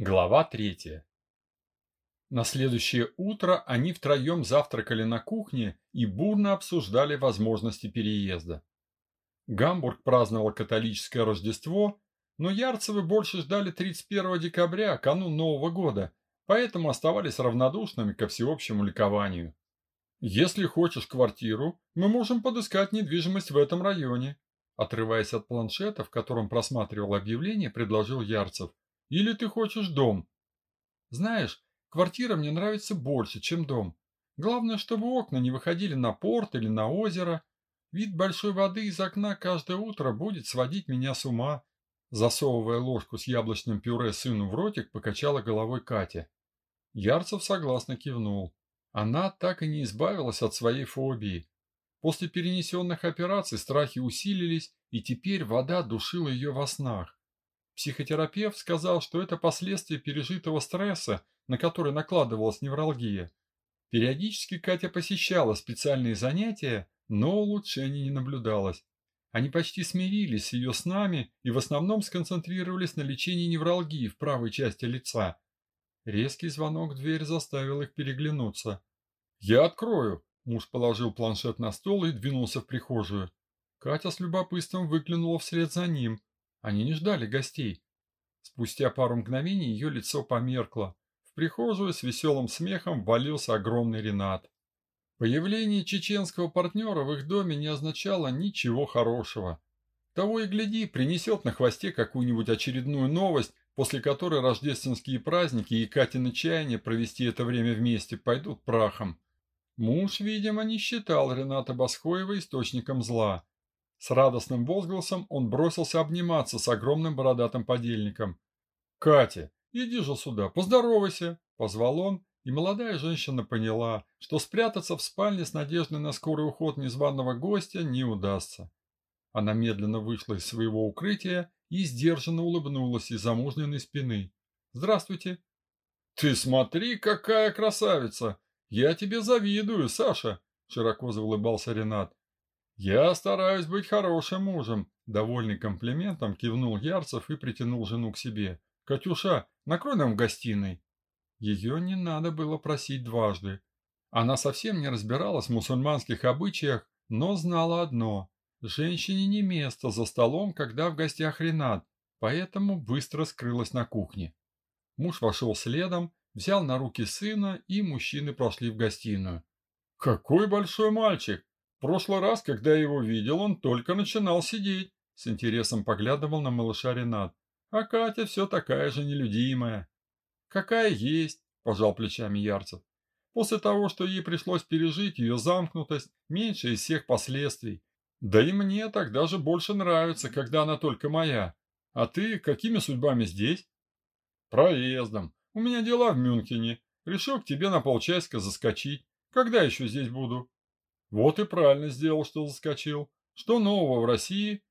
Глава третья. На следующее утро они втроем завтракали на кухне и бурно обсуждали возможности переезда. Гамбург праздновал католическое Рождество, но Ярцевы больше ждали 31 декабря, канун Нового года, поэтому оставались равнодушными ко всеобщему ликованию. «Если хочешь квартиру, мы можем подыскать недвижимость в этом районе», отрываясь от планшета, в котором просматривал объявление, предложил Ярцев – или ты хочешь дом? Знаешь, квартира мне нравится больше, чем дом. Главное, чтобы окна не выходили на порт или на озеро. Вид большой воды из окна каждое утро будет сводить меня с ума. Засовывая ложку с яблочным пюре сыну в ротик, покачала головой Катя. Ярцев согласно кивнул. Она так и не избавилась от своей фобии. После перенесенных операций страхи усилились, и теперь вода душила ее во снах. Психотерапевт сказал, что это последствия пережитого стресса, на который накладывалась невралгия. Периодически Катя посещала специальные занятия, но улучшений не наблюдалось. Они почти смирились с ее снами и в основном сконцентрировались на лечении невралгии в правой части лица. Резкий звонок в дверь заставил их переглянуться. «Я открою!» Муж положил планшет на стол и двинулся в прихожую. Катя с любопытством выглянула вслед за ним. Они не ждали гостей. Спустя пару мгновений ее лицо померкло. В прихожую с веселым смехом валился огромный Ренат. Появление чеченского партнера в их доме не означало ничего хорошего. Того и гляди, принесет на хвосте какую-нибудь очередную новость, после которой рождественские праздники и Катины чаяния провести это время вместе пойдут прахом. Муж, видимо, не считал Рената Басхоева источником зла. С радостным возгласом он бросился обниматься с огромным бородатым подельником. «Катя, иди же сюда, поздоровайся!» – позвал он, и молодая женщина поняла, что спрятаться в спальне с надеждой на скорый уход незваного гостя не удастся. Она медленно вышла из своего укрытия и сдержанно улыбнулась из замужненной спины. «Здравствуйте!» «Ты смотри, какая красавица! Я тебе завидую, Саша!» – широко заулыбался Ренат. «Я стараюсь быть хорошим мужем», – довольный комплиментом кивнул Ярцев и притянул жену к себе. «Катюша, накрой нам в гостиной». Ее не надо было просить дважды. Она совсем не разбиралась в мусульманских обычаях, но знала одно – женщине не место за столом, когда в гостях Ренат, поэтому быстро скрылась на кухне. Муж вошел следом, взял на руки сына, и мужчины прошли в гостиную. «Какой большой мальчик!» Прошлый раз, когда я его видел, он только начинал сидеть. С интересом поглядывал на малыша Ренат. А Катя все такая же нелюдимая. Какая есть, пожал плечами Ярцев. После того, что ей пришлось пережить, ее замкнутость меньше из всех последствий. Да и мне тогда же больше нравится, когда она только моя. А ты какими судьбами здесь? Проездом. У меня дела в Мюнхене. Решил к тебе на полчасика заскочить. Когда еще здесь буду? Вот и правильно сделал, что заскочил. Что нового в России?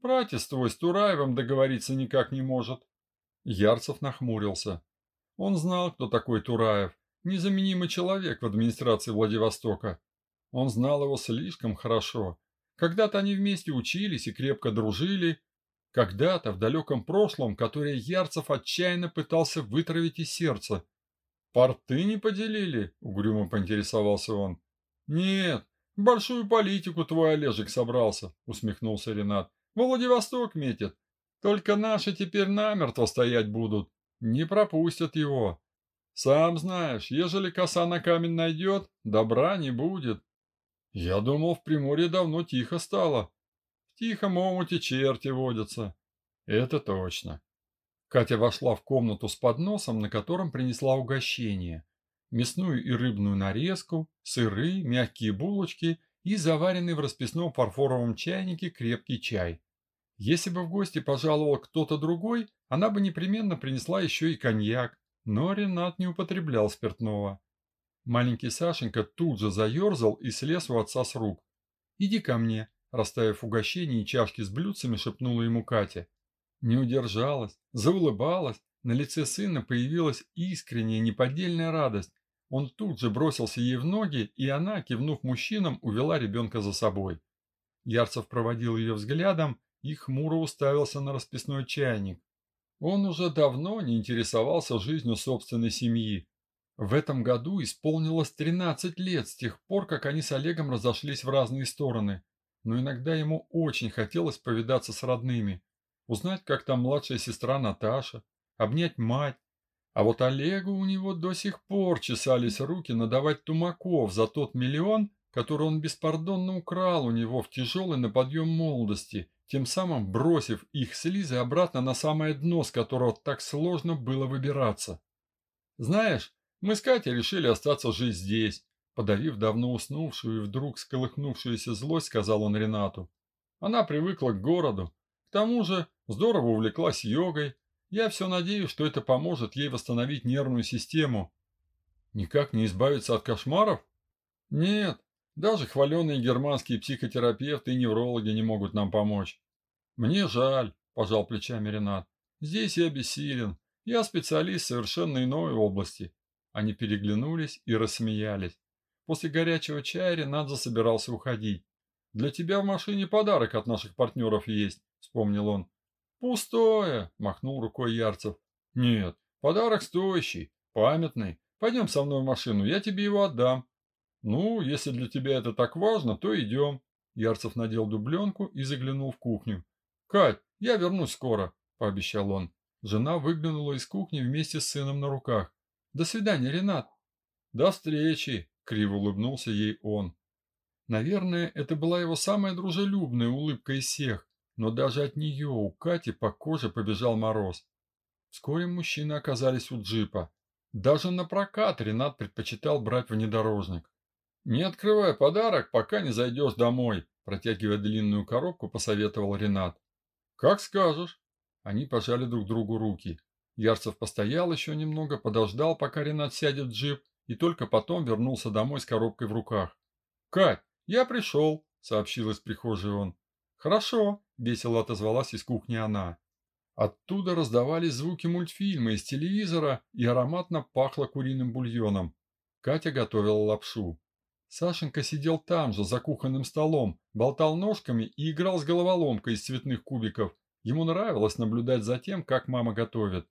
Братец твой с Тураевым договориться никак не может. Ярцев нахмурился. Он знал, кто такой Тураев. Незаменимый человек в администрации Владивостока. Он знал его слишком хорошо. Когда-то они вместе учились и крепко дружили. Когда-то в далеком прошлом, которое Ярцев отчаянно пытался вытравить из сердца. «Порты не поделили?» – угрюмо поинтересовался он. «Нет, большую политику твой Олежек собрался», — усмехнулся Ренат. «Владивосток метит. Только наши теперь намертво стоять будут. Не пропустят его. Сам знаешь, ежели коса на камень найдет, добра не будет. Я думал, в Приморье давно тихо стало. В тихом омуте черти водятся. Это точно. Катя вошла в комнату с подносом, на котором принесла угощение мясную и рыбную нарезку, сыры, мягкие булочки и заваренный в расписном фарфоровом чайнике крепкий чай. Если бы в гости пожаловал кто-то другой, она бы непременно принесла еще и коньяк, но Ренат не употреблял спиртного. Маленький Сашенька тут же заерзал и слез у отца с рук. «Иди ко мне», – расставив угощение и чашки с блюдцами, шепнула ему Катя. Не удержалась, заулыбалась, на лице сына появилась искренняя неподдельная радость. Он тут же бросился ей в ноги, и она, кивнув мужчинам, увела ребенка за собой. Ярцев проводил ее взглядом и хмуро уставился на расписной чайник. Он уже давно не интересовался жизнью собственной семьи. В этом году исполнилось 13 лет с тех пор, как они с Олегом разошлись в разные стороны. Но иногда ему очень хотелось повидаться с родными, узнать, как там младшая сестра Наташа, обнять мать. А вот Олегу у него до сих пор чесались руки надавать тумаков за тот миллион, который он беспардонно украл у него в тяжелый на подъем молодости, тем самым бросив их с Лизой обратно на самое дно, с которого так сложно было выбираться. «Знаешь, мы с Катей решили остаться жить здесь», подавив давно уснувшую и вдруг сколыхнувшуюся злость, сказал он Ренату. Она привыкла к городу, к тому же здорово увлеклась йогой. Я все надеюсь, что это поможет ей восстановить нервную систему. Никак не избавиться от кошмаров? Нет, даже хваленные германские психотерапевты и неврологи не могут нам помочь. Мне жаль, пожал плечами Ренат. Здесь я бессилен. Я специалист совершенно иной области. Они переглянулись и рассмеялись. После горячего чая Ренат засобирался уходить. «Для тебя в машине подарок от наших партнеров есть», — вспомнил он. «Пустое», — махнул рукой Ярцев. «Нет, подарок стоящий, памятный. Пойдем со мной в машину, я тебе его отдам. «Ну, если для тебя это так важно, то идем». Ярцев надел дубленку и заглянул в кухню. «Кать, я вернусь скоро», – пообещал он. Жена выглянула из кухни вместе с сыном на руках. «До свидания, Ренат». «До встречи», – криво улыбнулся ей он. Наверное, это была его самая дружелюбная улыбка из всех, но даже от нее у Кати по коже побежал мороз. Вскоре мужчины оказались у джипа. Даже на прокат Ренат предпочитал брать внедорожник. «Не открывай подарок, пока не зайдешь домой», протягивая длинную коробку, посоветовал Ренат. «Как скажешь». Они пожали друг другу руки. Ярцев постоял еще немного, подождал, пока Ренат сядет в джип, и только потом вернулся домой с коробкой в руках. «Кать, я пришел», — сообщил из прихожей он. «Хорошо», — весело отозвалась из кухни она. Оттуда раздавались звуки мультфильма из телевизора и ароматно пахло куриным бульоном. Катя готовила лапшу. Сашенька сидел там же, за кухонным столом, болтал ножками и играл с головоломкой из цветных кубиков. Ему нравилось наблюдать за тем, как мама готовит.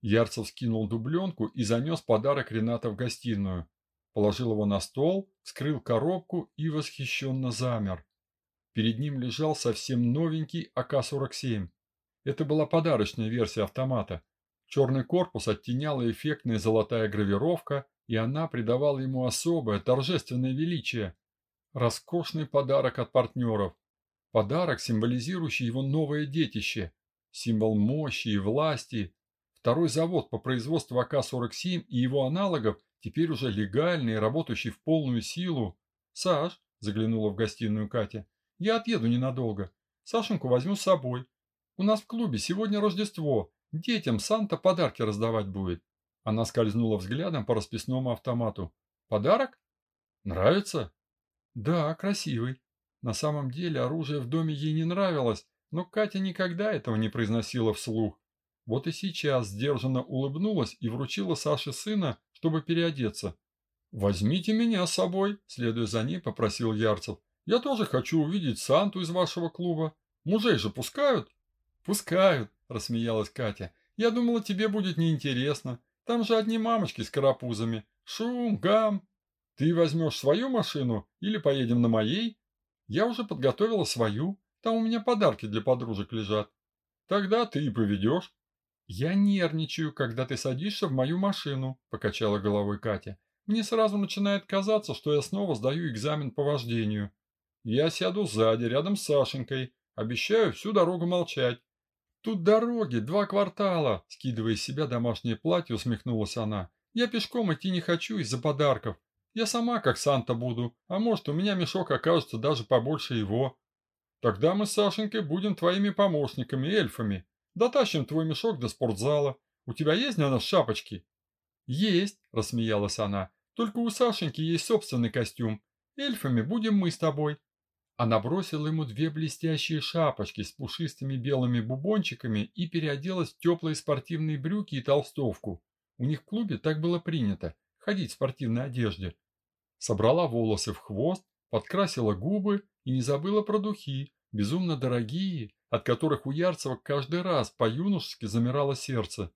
Ярцев скинул дубленку и занес подарок Рената в гостиную. Положил его на стол, скрыл коробку и восхищенно замер. Перед ним лежал совсем новенький АК-47. Это была подарочная версия автомата. Черный корпус оттеняла эффектная золотая гравировка, и она придавала ему особое, торжественное величие. Роскошный подарок от партнеров. Подарок, символизирующий его новое детище. Символ мощи и власти. Второй завод по производству АК-47 и его аналогов теперь уже легальный и работающий в полную силу. «Саш», — заглянула в гостиную Катя, — «я отъеду ненадолго. Сашеньку возьму с собой. У нас в клубе сегодня Рождество. Детям Санта подарки раздавать будет. Она скользнула взглядом по расписному автомату. «Подарок? Нравится?» «Да, красивый». На самом деле оружие в доме ей не нравилось, но Катя никогда этого не произносила вслух. Вот и сейчас сдержанно улыбнулась и вручила Саше сына, чтобы переодеться. «Возьмите меня с собой», — следуя за ней, попросил Ярцев. «Я тоже хочу увидеть Санту из вашего клуба. Мужей же пускают?» «Пускают», — рассмеялась Катя. «Я думала, тебе будет неинтересно. Там же одни мамочки с карапузами. Шум, гам. Ты возьмешь свою машину или поедем на моей? Я уже подготовила свою. Там у меня подарки для подружек лежат. Тогда ты и поведешь. Я нервничаю, когда ты садишься в мою машину, покачала головой Катя. Мне сразу начинает казаться, что я снова сдаю экзамен по вождению. Я сяду сзади, рядом с Сашенькой. Обещаю всю дорогу молчать. «Тут дороги, два квартала!» Скидывая из себя домашнее платье, усмехнулась она. «Я пешком идти не хочу из-за подарков. Я сама как Санта буду, а может, у меня мешок окажется даже побольше его. Тогда мы с Сашенькой будем твоими помощниками, эльфами. Дотащим твой мешок до спортзала. У тебя есть на нас шапочки?» «Есть», – рассмеялась она. «Только у Сашеньки есть собственный костюм. Эльфами будем мы с тобой. Она бросила ему две блестящие шапочки с пушистыми белыми бубончиками и переоделась в теплые спортивные брюки и толстовку. У них в клубе так было принято – ходить в спортивной одежде. Собрала волосы в хвост, подкрасила губы и не забыла про духи, безумно дорогие, от которых у Ярцева каждый раз по-юношески замирало сердце.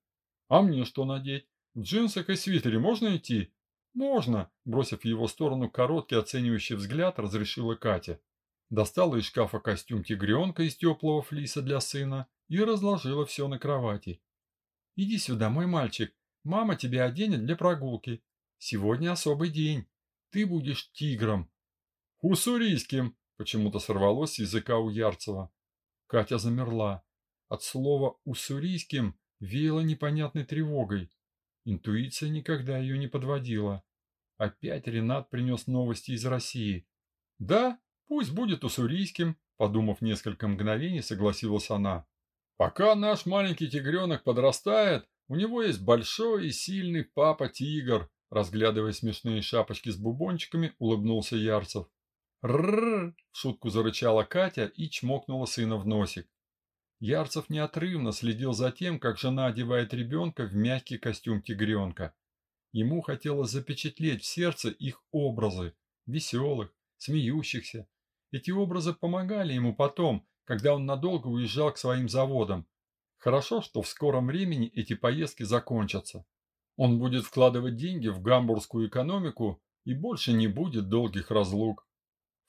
«А мне что надеть? В джинсах и свитере можно идти?» «Можно», – бросив в его сторону короткий оценивающий взгляд, разрешила Катя. Достала из шкафа костюм тигренка из теплого флиса для сына и разложила все на кровати. «Иди сюда, мой мальчик, мама тебя оденет для прогулки. Сегодня особый день. Ты будешь тигром». «Уссурийским», – почему-то сорвалось с языка у Ярцева. Катя замерла. От слова «уссурийским» веяло непонятной тревогой. Интуиция никогда ее не подводила. Опять Ренат принес новости из России. «Да, пусть будет уссурийским», – подумав несколько мгновений, согласилась она. «Пока наш маленький тигренок подрастает, у него есть большой и сильный папа-тигр», разглядывая смешные шапочки с бубончиками, улыбнулся Ярцев. «Рррр!» – в шутку зарычала Катя и чмокнула сына в носик. Ярцев неотрывно следил за тем, как жена одевает ребенка в мягкий костюм тигренка. Ему хотелось запечатлеть в сердце их образы, веселых, смеющихся. Эти образы помогали ему потом, когда он надолго уезжал к своим заводам. Хорошо, что в скором времени эти поездки закончатся. Он будет вкладывать деньги в гамбургскую экономику и больше не будет долгих разлук.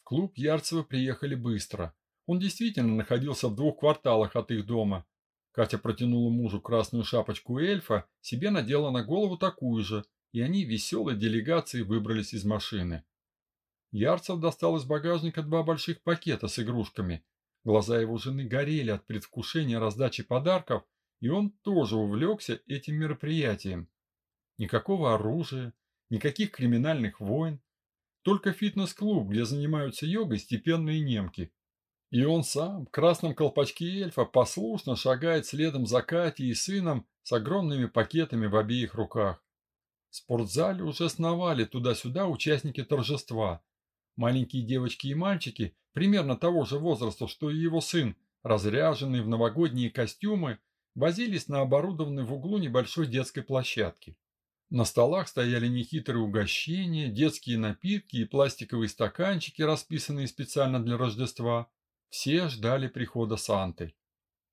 В клуб Ярцева приехали быстро. Он действительно находился в двух кварталах от их дома. Катя протянула мужу красную шапочку эльфа, себе надела на голову такую же, и они веселой делегацией выбрались из машины. Ярцев достал из багажника два больших пакета с игрушками. Глаза его жены горели от предвкушения раздачи подарков, и он тоже увлекся этим мероприятием. Никакого оружия, никаких криминальных войн, только фитнес-клуб, где занимаются йогой степенные немки. И он сам, в красном колпачке эльфа, послушно шагает следом за Катей и сыном с огромными пакетами в обеих руках. В спортзале уже сновали туда-сюда участники торжества. Маленькие девочки и мальчики, примерно того же возраста, что и его сын, разряженные в новогодние костюмы, возились на оборудованной в углу небольшой детской площадке. На столах стояли нехитрые угощения, детские напитки и пластиковые стаканчики, расписанные специально для Рождества. Все ждали прихода Санты.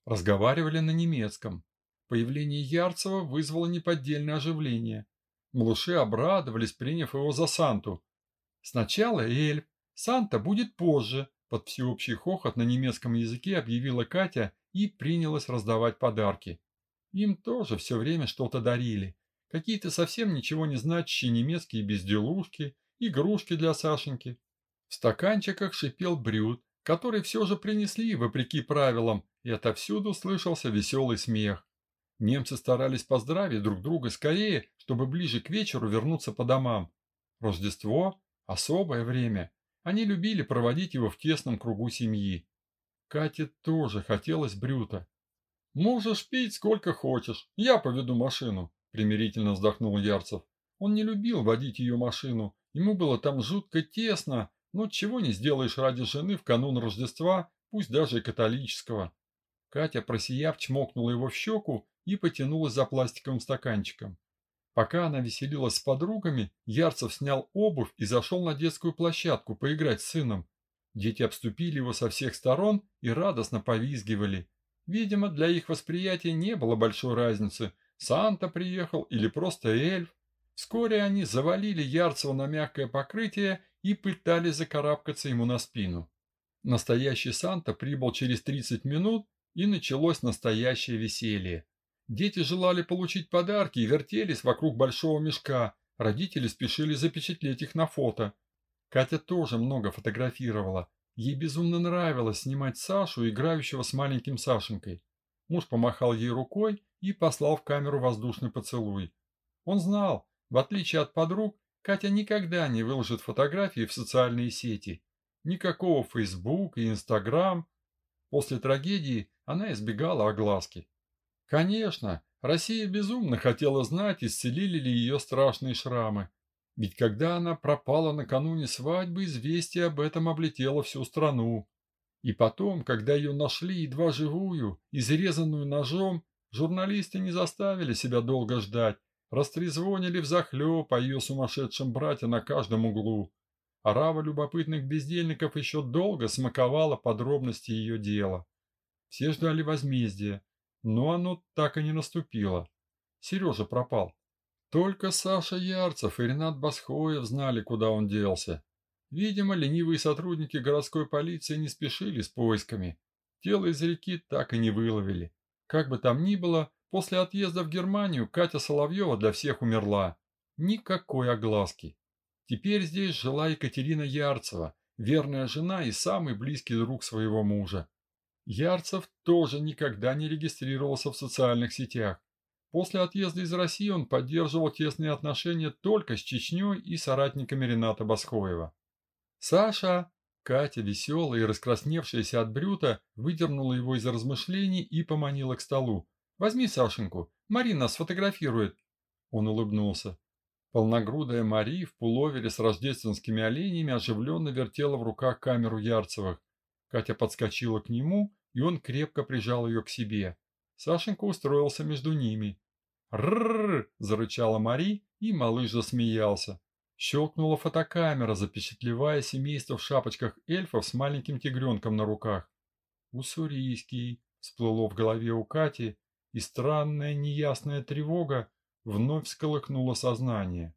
Разговаривали на немецком. Появление Ярцева вызвало неподдельное оживление. Малыши обрадовались, приняв его за Санту. Сначала эльф, Санта будет позже, под всеобщий хохот на немецком языке объявила Катя и принялась раздавать подарки. Им тоже все время что-то дарили. Какие-то совсем ничего не значащие немецкие безделушки, игрушки для Сашеньки. В стаканчиках шипел брют, который все же принесли, вопреки правилам, и отовсюду слышался веселый смех. Немцы старались поздравить друг друга скорее, чтобы ближе к вечеру вернуться по домам. Рождество – особое время. Они любили проводить его в тесном кругу семьи. Кате тоже хотелось брюта. «Можешь пить сколько хочешь, я поведу машину», – примирительно вздохнул Ярцев. Он не любил водить ее машину, ему было там жутко тесно, но чего не сделаешь ради жены в канун Рождества, пусть даже и католического. Катя, просияв, чмокнула его в щеку и потянулась за пластиковым стаканчиком. Пока она веселилась с подругами, Ярцев снял обувь и зашел на детскую площадку поиграть с сыном. Дети обступили его со всех сторон и радостно повизгивали. Видимо, для их восприятия не было большой разницы, Санта приехал или просто эльф. Вскоре они завалили Ярцева на мягкое покрытие и пытались закарабкаться ему на спину. Настоящий Санта прибыл через 30 минут, и началось настоящее веселье. Дети желали получить подарки и вертелись вокруг большого мешка, родители спешили запечатлеть их на фото. Катя тоже много фотографировала. Ей безумно нравилось снимать Сашу, играющего с маленьким Сашенькой. Муж помахал ей рукой и послал в камеру воздушный поцелуй. Он знал, в отличие от подруг, Катя никогда не выложит фотографии в социальные сети. Никакого Facebook и Instagram. После трагедии она избегала огласки. Конечно, Россия безумно хотела знать, исцелили ли ее страшные шрамы. Ведь когда она пропала накануне свадьбы, известие об этом облетело всю страну. И потом, когда ее нашли едва живую, изрезанную ножом, журналисты не заставили себя долго ждать Растрезвонили взахлеб о ее сумасшедшем брате на каждом углу. Арава любопытных бездельников еще долго смаковала подробности ее дела. Все ждали возмездия, но оно так и не наступило. Сережа пропал. Только Саша Ярцев и Ренат Басхоев знали, куда он делся. Видимо, ленивые сотрудники городской полиции не спешили с поисками. Тело из реки так и не выловили. Как бы там ни было, после отъезда в Германию Катя Соловьева для всех умерла. Никакой огласки. Теперь здесь жила Екатерина Ярцева, верная жена и самый близкий друг своего мужа. Ярцев тоже никогда не регистрировался в социальных сетях. После отъезда из России он поддерживал тесные отношения только с Чечней и соратниками Рената Басхоева. Саша, Катя, веселая и раскрасневшаяся от брюта, выдернула его из размышлений и поманила к столу. «Возьми Сашеньку, Марина сфотографирует». Он улыбнулся. Полногрудая Мари в пуловере с рождественскими оленями оживленно вертела в руках камеру Ярцевых. Катя подскочила к нему, и он крепко прижал ее к себе. Сашенька устроился между ними. «Ррррр!» – зарычала Мари, и малыш засмеялся. Щелкнула фотокамера, запечатлевая семейство в шапочках эльфов с маленьким тигренком на руках. «Уссурийский!» – всплыло в голове у Кати, и странная неясная тревога вновь всколыхнула сознание.